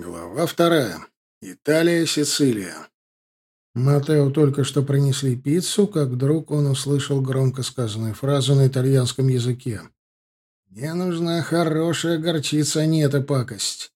Глава вторая. Италия, Сицилия. Матео только что принесли пиццу, как вдруг он услышал громко сказанную фразу на итальянском языке. «Мне нужна хорошая горчица, а не эта пакость».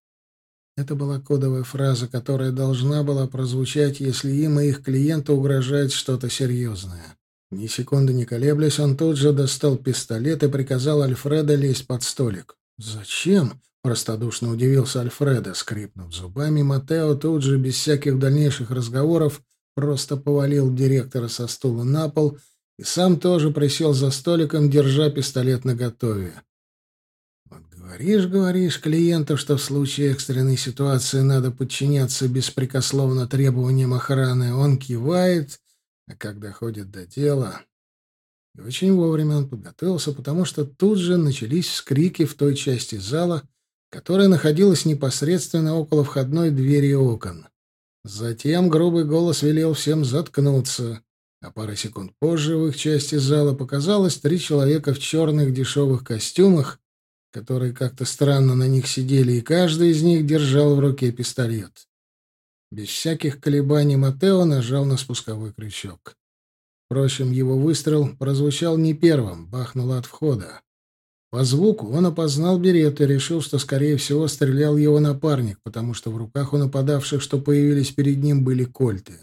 Это была кодовая фраза, которая должна была прозвучать, если им и их клиенту угрожает что-то серьезное. Ни секунды не колеблясь, он тут же достал пистолет и приказал Альфреда лезть под столик. «Зачем?» Простодушно удивился Альфреда, скрипнув зубами, Матео тут же, без всяких дальнейших разговоров, просто повалил директора со стула на пол и сам тоже присел за столиком, держа пистолет наготове. «Вот говоришь, говоришь клиенту, что в случае экстренной ситуации надо подчиняться беспрекословно требованиям охраны. Он кивает, а когда ходит до дела...» И очень вовремя он подготовился, потому что тут же начались вскрики в той части зала, которая находилась непосредственно около входной двери и окон. Затем грубый голос велел всем заткнуться, а пара секунд позже в их части зала показалось три человека в черных дешевых костюмах, которые как-то странно на них сидели, и каждый из них держал в руке пистолет. Без всяких колебаний Матео нажал на спусковой крючок. Впрочем, его выстрел прозвучал не первым, бахнуло от входа. По звуку он опознал берет и решил, что, скорее всего, стрелял его напарник, потому что в руках у нападавших, что появились перед ним, были кольты.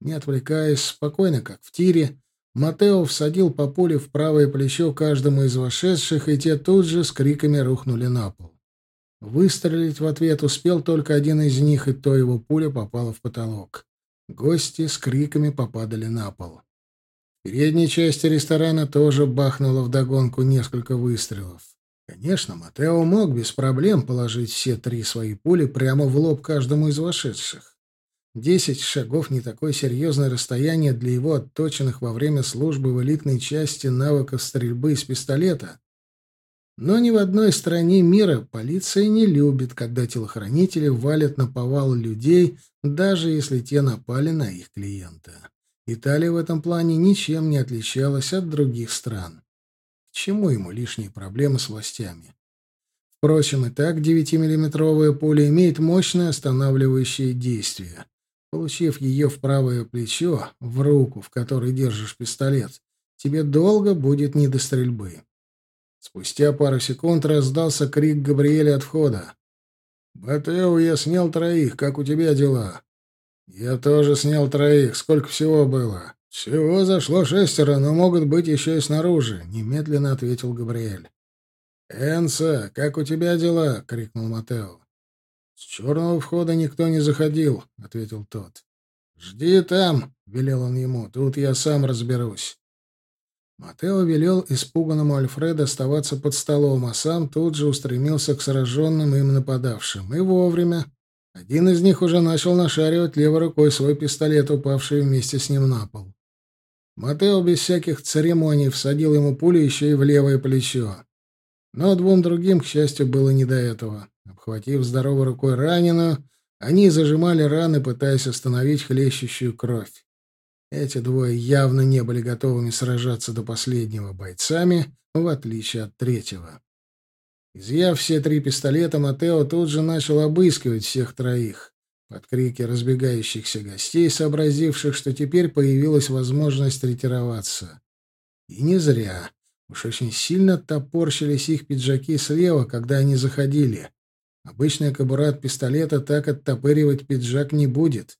Не отвлекаясь, спокойно, как в тире, Матео всадил по пуле в правое плечо каждому из вошедших, и те тут же с криками рухнули на пол. Выстрелить в ответ успел только один из них, и то его пуля попала в потолок. Гости с криками попадали на пол. Передняя часть ресторана тоже бахнуло вдогонку несколько выстрелов. Конечно, Матео мог без проблем положить все три свои пули прямо в лоб каждому из вошедших. Десять шагов — не такое серьезное расстояние для его отточенных во время службы в элитной части навыков стрельбы из пистолета. Но ни в одной стране мира полиция не любит, когда телохранители валят на повал людей, даже если те напали на их клиента. Италия в этом плане ничем не отличалась от других стран. К чему ему лишние проблемы с властями? Впрочем, и так 9-миллиметровая пуля имеет мощное останавливающее действие. Получив ее в правое плечо, в руку, в которой держишь пистолет, тебе долго будет не до стрельбы. Спустя пару секунд раздался крик Габриэля от входа. «Батео, я снял троих. Как у тебя дела?» «Я тоже снял троих. Сколько всего было?» «Всего зашло шестеро, но могут быть еще и снаружи», — немедленно ответил Габриэль. «Энса, как у тебя дела?» — крикнул Матео. «С черного входа никто не заходил», — ответил тот. «Жди там», — велел он ему, — «тут я сам разберусь». Матео велел испуганному Альфреду оставаться под столом, а сам тут же устремился к сраженным им нападавшим. И вовремя, один из них уже начал нашаривать левой рукой свой пистолет, упавший вместе с ним на пол. Матео без всяких церемоний всадил ему пулю еще и в левое плечо. Но двум другим, к счастью, было не до этого. Обхватив здоровой рукой раненую, они зажимали раны, пытаясь остановить хлещущую кровь. Эти двое явно не были готовыми сражаться до последнего бойцами, в отличие от третьего. Изъяв все три пистолета, Матео тут же начал обыскивать всех троих. Под крики разбегающихся гостей, сообразивших, что теперь появилась возможность ретироваться. И не зря. Уж очень сильно топорщились их пиджаки слева, когда они заходили. Обычный кобура пистолета так оттопыривать пиджак не будет.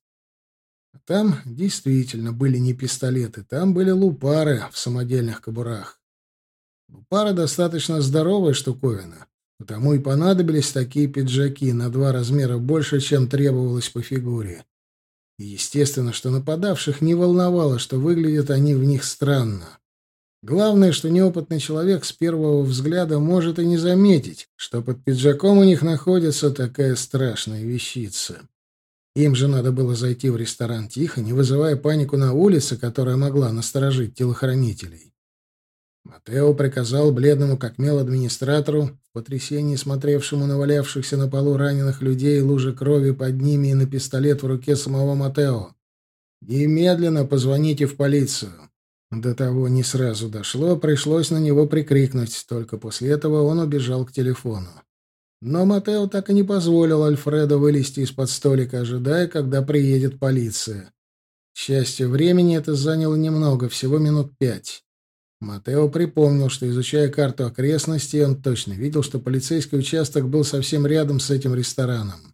А там действительно были не пистолеты, там были лупары в самодельных кобурах. Ну, у пары достаточно здоровая штуковина, потому и понадобились такие пиджаки на два размера больше, чем требовалось по фигуре. И естественно, что нападавших не волновало, что выглядят они в них странно. Главное, что неопытный человек с первого взгляда может и не заметить, что под пиджаком у них находится такая страшная вещица. Им же надо было зайти в ресторан тихо, не вызывая панику на улице, которая могла насторожить телохранителей. Матео приказал бледному как мел администратору, в потрясении смотревшему на валявшихся на полу раненых людей, лужи крови под ними и на пистолет в руке самого Матео. «Немедленно позвоните в полицию». До того не сразу дошло, пришлось на него прикрикнуть, только после этого он убежал к телефону. Но Матео так и не позволил Альфреду вылезти из-под столика, ожидая, когда приедет полиция. К счастью, времени это заняло немного, всего минут пять. Матео припомнил, что, изучая карту окрестностей, он точно видел, что полицейский участок был совсем рядом с этим рестораном.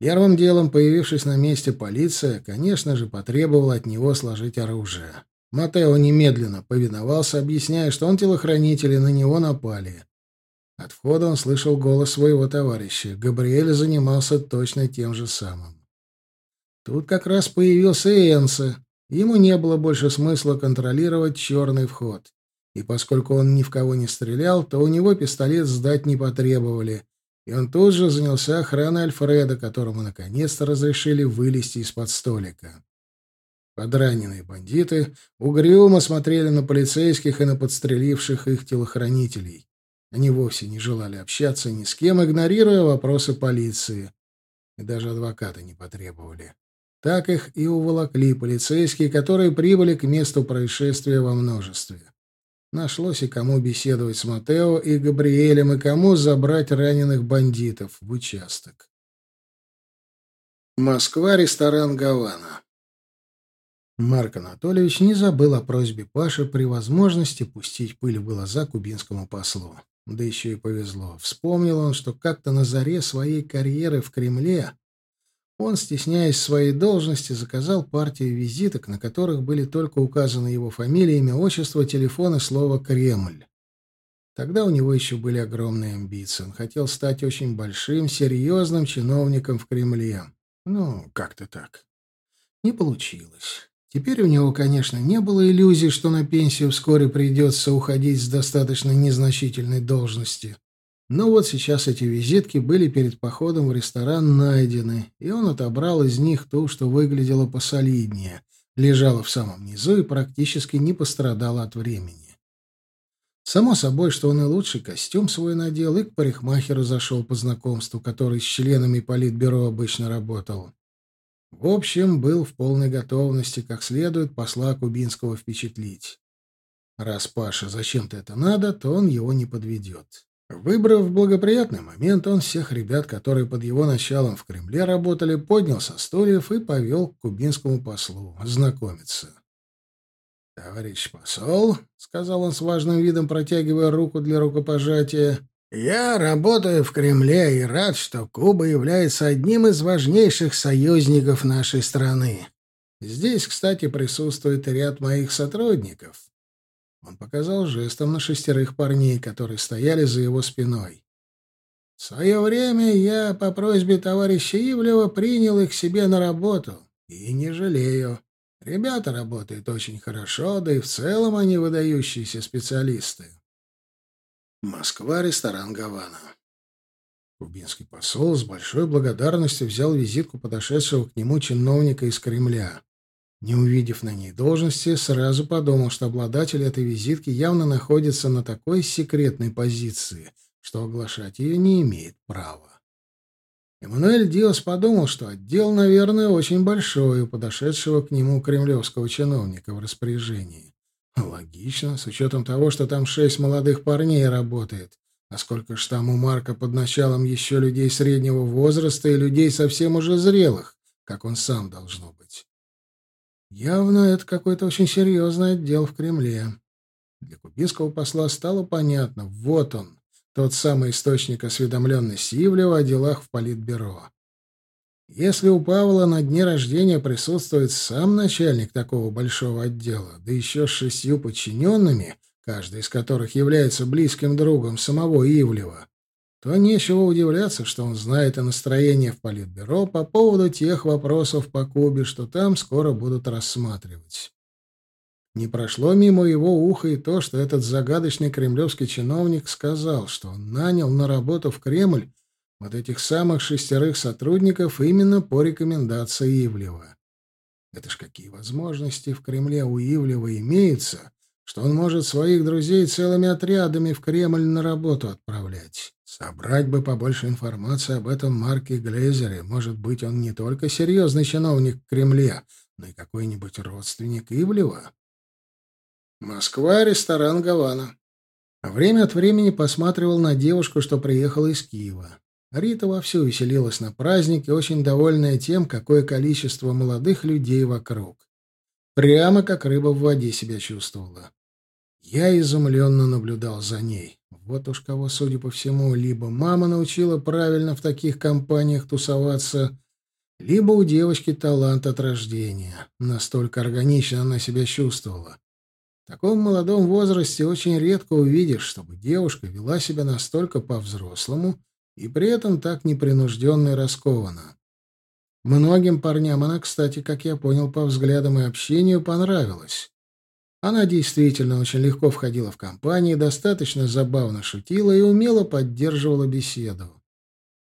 Первым делом, появившись на месте, полиция, конечно же, потребовала от него сложить оружие. Матео немедленно повиновался, объясняя, что он телохранитель, и на него напали. От входа он слышал голос своего товарища. Габриэль занимался точно тем же самым. Тут как раз появился Энса. Ему не было больше смысла контролировать черный вход и поскольку он ни в кого не стрелял, то у него пистолет сдать не потребовали, и он тут же занялся охраной Альфреда, которому наконец-то разрешили вылезти из-под столика. Подраненные бандиты угрюмо смотрели на полицейских и на подстреливших их телохранителей. Они вовсе не желали общаться ни с кем, игнорируя вопросы полиции. И даже адвоката не потребовали. Так их и уволокли полицейские, которые прибыли к месту происшествия во множестве. Нашлось и кому беседовать с Матео и Габриэлем, и кому забрать раненых бандитов в участок. Москва, ресторан «Гавана». Марк Анатольевич не забыл о просьбе Паши при возможности пустить пыль в глаза кубинскому послу. Да еще и повезло. Вспомнил он, что как-то на заре своей карьеры в Кремле он, стесняясь своей должности, заказал партию визиток, на которых были только указаны его фамилия, имя, отчество, телефон и слово «Кремль». Тогда у него еще были огромные амбиции. Он хотел стать очень большим, серьезным чиновником в Кремле. Ну, как-то так. Не получилось. Теперь у него, конечно, не было иллюзий, что на пенсию вскоре придется уходить с достаточно незначительной должности. Но вот сейчас эти визитки были перед походом в ресторан найдены, и он отобрал из них ту, что выглядело посолиднее, лежала в самом низу и практически не пострадала от времени. Само собой, что он и лучший костюм свой надел, и к парикмахеру зашел по знакомству, который с членами политбюро обычно работал. В общем, был в полной готовности, как следует посла Кубинского впечатлить. Раз Паша зачем-то это надо, то он его не подведет. Выбрав благоприятный момент, он всех ребят, которые под его началом в Кремле работали, поднял со стульев и повел к кубинскому послу знакомиться. «Товарищ посол», — сказал он с важным видом, протягивая руку для рукопожатия, — «я работаю в Кремле и рад, что Куба является одним из важнейших союзников нашей страны. Здесь, кстати, присутствует ряд моих сотрудников. Он показал жестом на шестерых парней, которые стояли за его спиной. В свое время я по просьбе товарища Ивлева принял их себе на работу. И не жалею. Ребята работают очень хорошо, да и в целом они выдающиеся специалисты. Москва, ресторан Гавана. Кубинский посол с большой благодарностью взял визитку подошедшего к нему чиновника из Кремля. Не увидев на ней должности, сразу подумал, что обладатель этой визитки явно находится на такой секретной позиции, что оглашать ее не имеет права. Эммануэль Диос подумал, что отдел, наверное, очень большой у подошедшего к нему кремлевского чиновника в распоряжении. Логично, с учетом того, что там шесть молодых парней работает. А сколько ж там у Марка под началом еще людей среднего возраста и людей совсем уже зрелых, как он сам должно Явно это какой-то очень серьезный отдел в Кремле. Для кубинского посла стало понятно, вот он, тот самый источник осведомленности Ивлева о делах в Политбюро. Если у Павла на дне рождения присутствует сам начальник такого большого отдела, да еще с шестью подчиненными, каждый из которых является близким другом самого Ивлева, то нечего удивляться, что он знает о настроении в Политбюро по поводу тех вопросов по Кубе, что там скоро будут рассматривать. Не прошло мимо его уха и то, что этот загадочный кремлевский чиновник сказал, что он нанял на работу в Кремль вот этих самых шестерых сотрудников именно по рекомендации Ивлева. Это ж какие возможности в Кремле у Ивлева имеются, что он может своих друзей целыми отрядами в Кремль на работу отправлять. Собрать бы побольше информации об этом Марке Глейзере. Может быть, он не только серьезный чиновник Кремля, но и какой-нибудь родственник Ивлева. Москва, ресторан Гавана. Время от времени посматривал на девушку, что приехала из Киева. Рита вовсю веселилась на празднике, очень довольная тем, какое количество молодых людей вокруг. Прямо как рыба в воде себя чувствовала. Я изумленно наблюдал за ней. Вот уж кого, судя по всему, либо мама научила правильно в таких компаниях тусоваться, либо у девочки талант от рождения. Настолько органично она себя чувствовала. В таком молодом возрасте очень редко увидишь, чтобы девушка вела себя настолько по-взрослому и при этом так непринужденно и раскованно. Многим парням она, кстати, как я понял по взглядам и общению, понравилась. Она действительно очень легко входила в компании, достаточно забавно шутила и умело поддерживала беседу.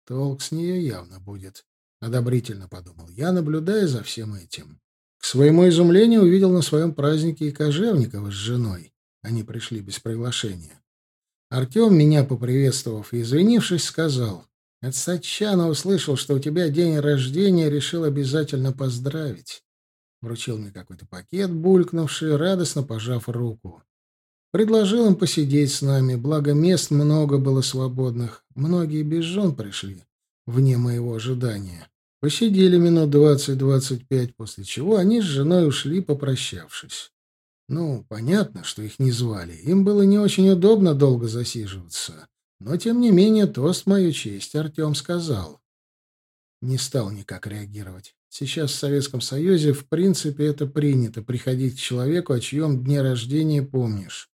Толк с нее явно будет, — одобрительно подумал я, наблюдая за всем этим. К своему изумлению увидел на своем празднике и Кожевникова с женой. Они пришли без приглашения. Артем, меня поприветствовав и извинившись, сказал, «От Сачана услышал, что у тебя день рождения, решил обязательно поздравить. Вручил мне какой-то пакет, булькнувший, радостно пожав руку. Предложил им посидеть с нами, благо мест много было свободных. Многие без жен пришли, вне моего ожидания. Посидели минут двадцать-двадцать пять, после чего они с женой ушли, попрощавшись. Ну, понятно, что их не звали. Им было не очень удобно долго засиживаться. Но, тем не менее, тост мою честь Артем сказал. Не стал никак реагировать. Сейчас в Советском Союзе, в принципе, это принято — приходить к человеку, о чьем дне рождения помнишь.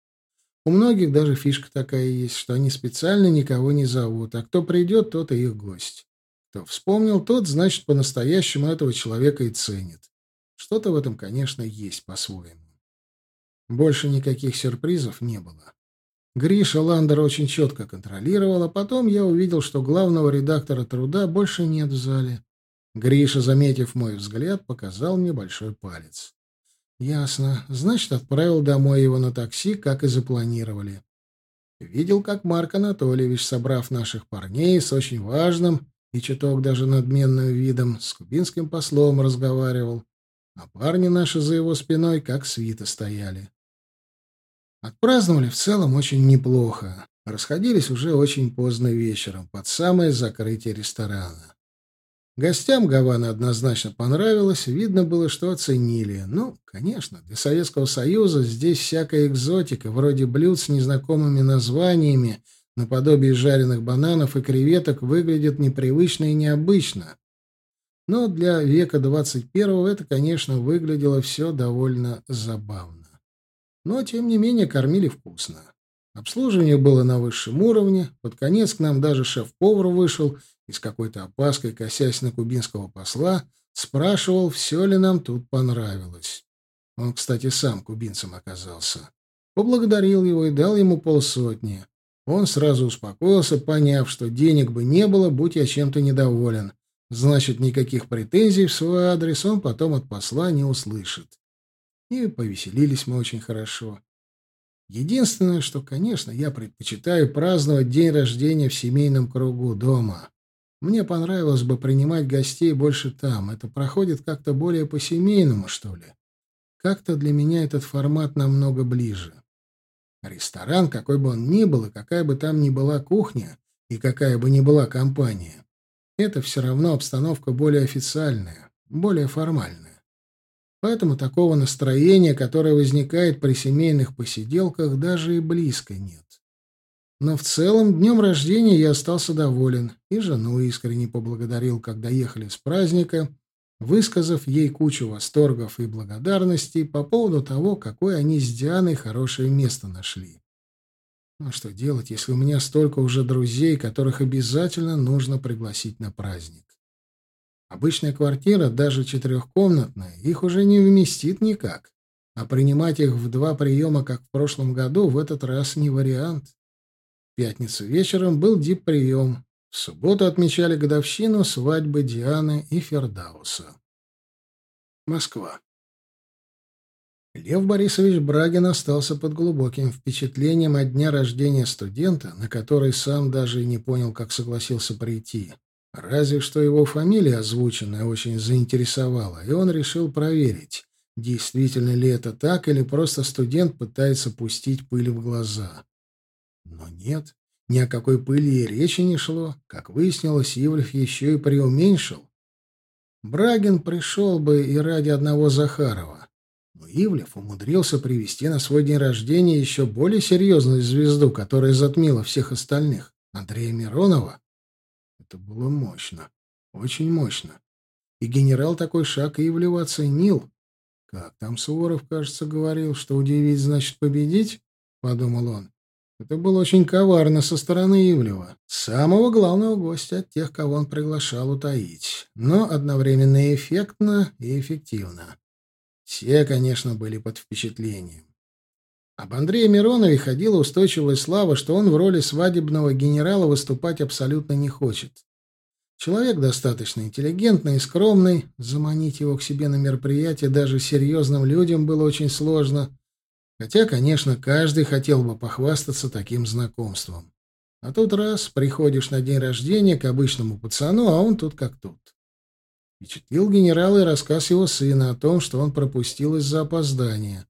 У многих даже фишка такая есть, что они специально никого не зовут, а кто придет, тот и их гость. Кто вспомнил, тот, значит, по-настоящему этого человека и ценит. Что-то в этом, конечно, есть по-своему. Больше никаких сюрпризов не было. Гриша Ландер очень четко контролировал, а потом я увидел, что главного редактора «Труда» больше нет в зале. Гриша, заметив мой взгляд, показал мне большой палец. «Ясно. Значит, отправил домой его на такси, как и запланировали». Видел, как Марк Анатольевич, собрав наших парней с очень важным и чуток даже надменным видом, с кубинским послом разговаривал, а парни наши за его спиной как свита стояли. Отпраздновали в целом очень неплохо. Расходились уже очень поздно вечером, под самое закрытие ресторана. Гостям Гавана однозначно понравилось, видно было, что оценили. Ну, конечно, для Советского Союза здесь всякая экзотика, вроде блюд с незнакомыми названиями, наподобие жареных бананов и креветок, выглядит непривычно и необычно. Но для века 21-го это, конечно, выглядело все довольно забавно. Но, тем не менее, кормили вкусно. Обслуживание было на высшем уровне, под конец к нам даже шеф-повар вышел и с какой-то опаской, косясь на кубинского посла, спрашивал, все ли нам тут понравилось. Он, кстати, сам кубинцем оказался. Поблагодарил его и дал ему полсотни. Он сразу успокоился, поняв, что денег бы не было, будь я чем-то недоволен. Значит, никаких претензий в свой адрес он потом от посла не услышит. И повеселились мы очень хорошо. Единственное, что, конечно, я предпочитаю праздновать день рождения в семейном кругу дома. Мне понравилось бы принимать гостей больше там. Это проходит как-то более по-семейному, что ли. Как-то для меня этот формат намного ближе. Ресторан, какой бы он ни был, и какая бы там ни была кухня, и какая бы ни была компания, это все равно обстановка более официальная, более формальная. Поэтому такого настроения, которое возникает при семейных посиделках, даже и близко нет. Но в целом днем рождения я остался доволен, и жену искренне поблагодарил, когда ехали с праздника, высказав ей кучу восторгов и благодарностей по поводу того, какое они с Дианой хорошее место нашли. Ну а что делать, если у меня столько уже друзей, которых обязательно нужно пригласить на праздник? Обычная квартира, даже четырехкомнатная, их уже не вместит никак. А принимать их в два приема, как в прошлом году, в этот раз не вариант пятницу вечером был дипприем. В субботу отмечали годовщину свадьбы Дианы и Фердауса. Москва. Лев Борисович Брагин остался под глубоким впечатлением от дня рождения студента, на который сам даже и не понял, как согласился прийти. Разве что его фамилия озвученная очень заинтересовала, и он решил проверить, действительно ли это так, или просто студент пытается пустить пыль в глаза. Но нет, ни о какой пыли и речи не шло. Как выяснилось, Ивлев еще и преуменьшил. Брагин пришел бы и ради одного Захарова. Но Ивлев умудрился привести на свой день рождения еще более серьезную звезду, которая затмила всех остальных, Андрея Миронова. Это было мощно, очень мощно. И генерал такой шаг Ивлева оценил. Как там Суворов, кажется, говорил, что удивить значит победить, — подумал он. Это было очень коварно со стороны Ивлева, самого главного гостя от тех, кого он приглашал утаить, но одновременно эффектно и эффективно. Все, конечно, были под впечатлением. Об Андрее Миронове ходила устойчивая слава, что он в роли свадебного генерала выступать абсолютно не хочет. Человек достаточно интеллигентный и скромный, заманить его к себе на мероприятие даже серьезным людям было очень сложно — Хотя, конечно, каждый хотел бы похвастаться таким знакомством. А тут раз приходишь на день рождения к обычному пацану, а он тут как тут. Впечатлил генерал и рассказ его сына о том, что он пропустил из-за опоздания.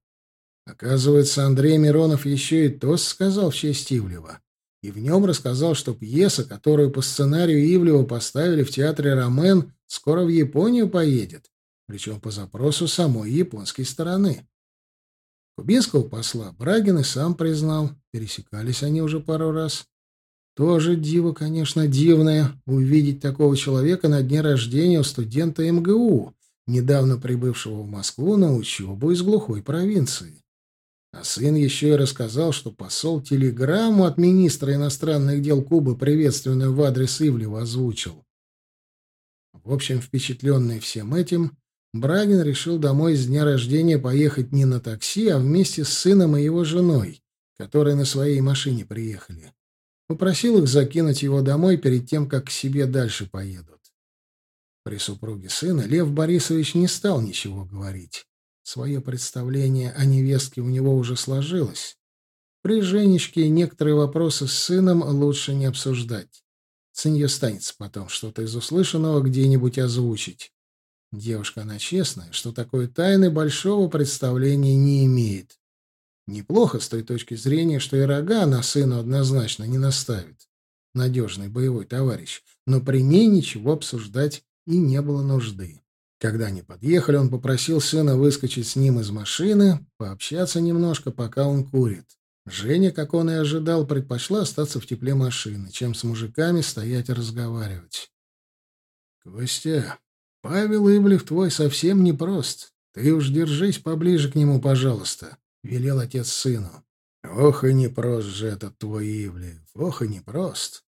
Оказывается, Андрей Миронов еще и тост сказал в честь Ивлева. И в нем рассказал, что пьеса, которую по сценарию Ивлева поставили в театре «Ромен», скоро в Японию поедет, причем по запросу самой японской стороны. Кубинского посла Брагин и сам признал. Пересекались они уже пару раз. Тоже диво, конечно, дивное увидеть такого человека на дне рождения у студента МГУ, недавно прибывшего в Москву на учебу из глухой провинции. А сын еще и рассказал, что посол телеграмму от министра иностранных дел Кубы, приветственную в адрес Ивлева, озвучил. В общем, впечатленный всем этим, Брагин решил домой с дня рождения поехать не на такси, а вместе с сыном и его женой, которые на своей машине приехали. Попросил их закинуть его домой перед тем, как к себе дальше поедут. При супруге сына Лев Борисович не стал ничего говорить. Свое представление о невестке у него уже сложилось. При Женечке некоторые вопросы с сыном лучше не обсуждать. С нее станется потом что-то из услышанного где-нибудь озвучить. Девушка, она честная, что такое тайны, большого представления не имеет. Неплохо с той точки зрения, что и рога на сына однозначно не наставит. Надежный боевой товарищ. Но при ней ничего обсуждать и не было нужды. Когда они подъехали, он попросил сына выскочить с ним из машины, пообщаться немножко, пока он курит. Женя, как он и ожидал, предпочла остаться в тепле машины, чем с мужиками стоять и разговаривать. «Костя, Павел Иблев твой совсем непрост. Ты уж держись поближе к нему, пожалуйста, — велел отец сыну. Ох и непрост же этот твой Ивлев, ох и непрост.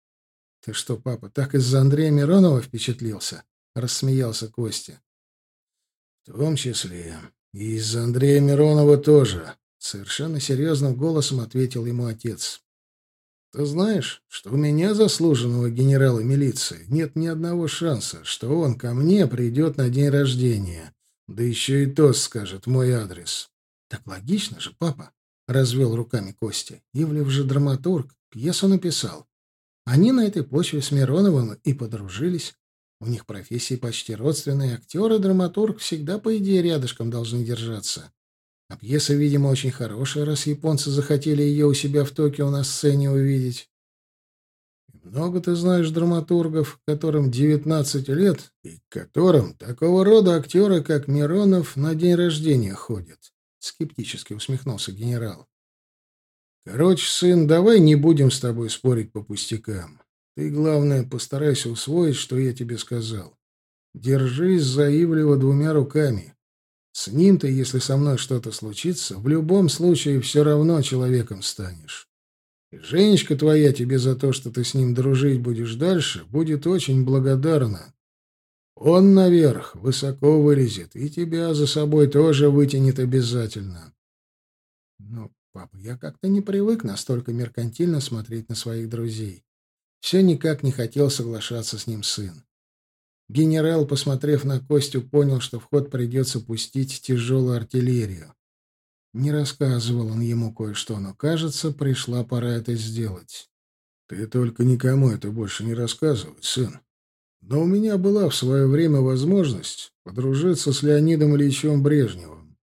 Ты что, папа, так из-за Андрея Миронова впечатлился? — рассмеялся Костя. В том числе и из-за Андрея Миронова тоже, — совершенно серьезным голосом ответил ему отец. Ты знаешь, что у меня, заслуженного генерала милиции, нет ни одного шанса, что он ко мне придет на день рождения. Да еще и то скажет мой адрес. Так логично же, папа, — развел руками Костя. Ивлев же драматург, пьесу написал. Они на этой почве с Мироновым и подружились. У них профессии почти родственные. Актер и драматург всегда, по идее, рядышком должны держаться. А пьеса, видимо, очень хорошая, раз японцы захотели ее у себя в Токио на сцене увидеть. Много ты знаешь драматургов, которым 19 лет, и которым такого рода актеры, как Миронов, на день рождения ходят. Скептически усмехнулся генерал. Короче, сын, давай не будем с тобой спорить по пустякам. Ты, главное, постарайся усвоить, что я тебе сказал. Держись за Ивлева двумя руками. С ним-то, если со мной что-то случится, в любом случае все равно человеком станешь. И Женечка твоя тебе за то, что ты с ним дружить будешь дальше, будет очень благодарна. Он наверх высоко вылезет, и тебя за собой тоже вытянет обязательно. Но, папа, я как-то не привык настолько меркантильно смотреть на своих друзей. Все никак не хотел соглашаться с ним сын. Генерал, посмотрев на Костю, понял, что в ход придется пустить тяжелую артиллерию. Не рассказывал он ему кое-что, но, кажется, пришла пора это сделать. «Ты только никому это больше не рассказывай, сын. Но у меня была в свое время возможность подружиться с Леонидом Ильичем Брежневым.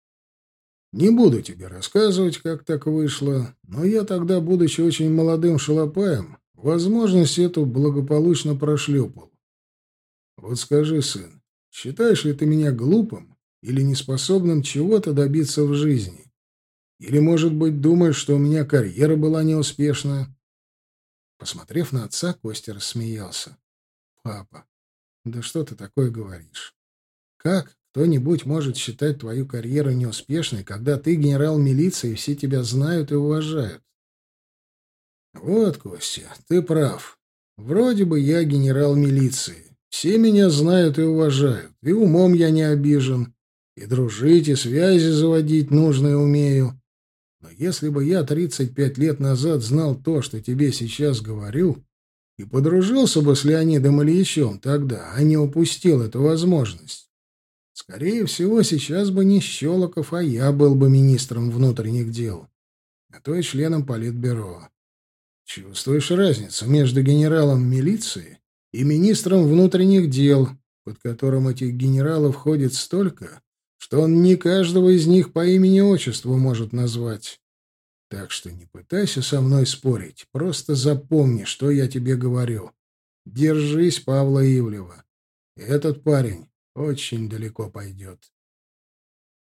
Не буду тебе рассказывать, как так вышло, но я тогда, будучи очень молодым шалопаем, возможность эту благополучно прошлепал. Вот скажи, сын, считаешь ли ты меня глупым или неспособным чего-то добиться в жизни? Или, может быть, думаешь, что у меня карьера была неуспешная?» Посмотрев на отца, Костя рассмеялся. «Папа, да что ты такое говоришь? Как кто-нибудь может считать твою карьеру неуспешной, когда ты генерал милиции, и все тебя знают и уважают?» «Вот, Костя, ты прав. Вроде бы я генерал милиции. Все меня знают и уважают, и умом я не обижен, и дружить, и связи заводить нужные умею. Но если бы я 35 лет назад знал то, что тебе сейчас говорю, и подружился бы с Леонидом Ильичем тогда, а не упустил эту возможность, скорее всего, сейчас бы не Щелоков, а я был бы министром внутренних дел, а то и членом Политбюро. Чувствуешь разницу между генералом милиции и министром внутренних дел, под которым этих генералов ходит столько, что он не каждого из них по имени-отчеству может назвать. Так что не пытайся со мной спорить, просто запомни, что я тебе говорю. Держись, Павла Ивлева. Этот парень очень далеко пойдет.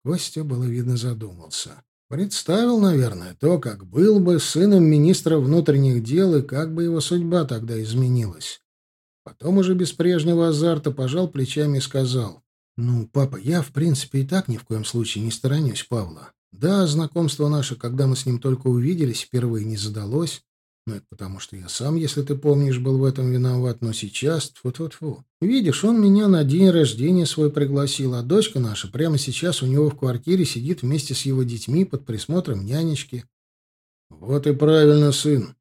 Костя, было видно, задумался. Представил, наверное, то, как был бы сыном министра внутренних дел и как бы его судьба тогда изменилась. Потом уже без прежнего азарта пожал плечами и сказал. «Ну, папа, я, в принципе, и так ни в коем случае не сторонюсь Павла. Да, знакомство наше, когда мы с ним только увиделись, впервые не задалось. Но это потому, что я сам, если ты помнишь, был в этом виноват. Но сейчас... Тьфу-тьфу-тьфу. Видишь, он меня на день рождения свой пригласил, а дочка наша прямо сейчас у него в квартире сидит вместе с его детьми под присмотром нянечки. Вот и правильно, сын.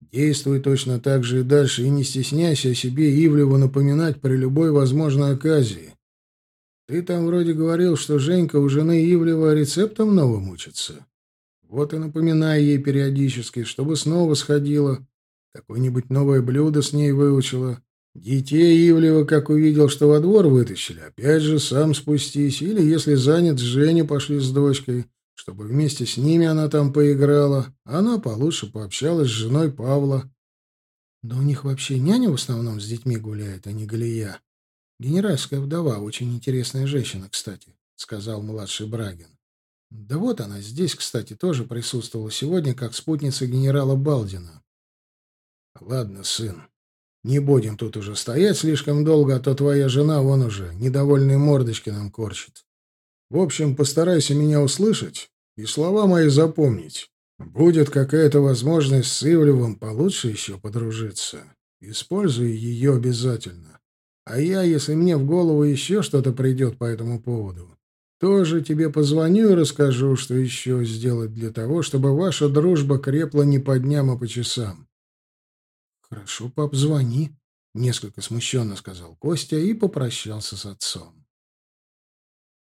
Действуй точно так же и дальше, и не стесняйся о себе Ивлеву напоминать при любой возможной оказии. Ты там вроде говорил, что Женька у жены Ивлева рецептом новым учится. Вот и напоминай ей периодически, чтобы снова сходила, какое-нибудь новое блюдо с ней выучила. Детей Ивлева, как увидел, что во двор вытащили, опять же сам спустись, или, если занят, с Женей пошли с дочкой чтобы вместе с ними она там поиграла, а она получше пообщалась с женой Павла. Да у них вообще няня в основном с детьми гуляет, а не Галия. Генеральская вдова, очень интересная женщина, кстати, — сказал младший Брагин. Да вот она здесь, кстати, тоже присутствовала сегодня как спутница генерала Балдина. Ладно, сын, не будем тут уже стоять слишком долго, а то твоя жена вон уже недовольные мордочки нам корчит. В общем, постарайся меня услышать и слова мои запомнить. Будет какая-то возможность с Ивлевым получше еще подружиться. Используй ее обязательно. А я, если мне в голову еще что-то придет по этому поводу, тоже тебе позвоню и расскажу, что еще сделать для того, чтобы ваша дружба крепла не по дням, а по часам. — Хорошо, пап, звони, — несколько смущенно сказал Костя и попрощался с отцом.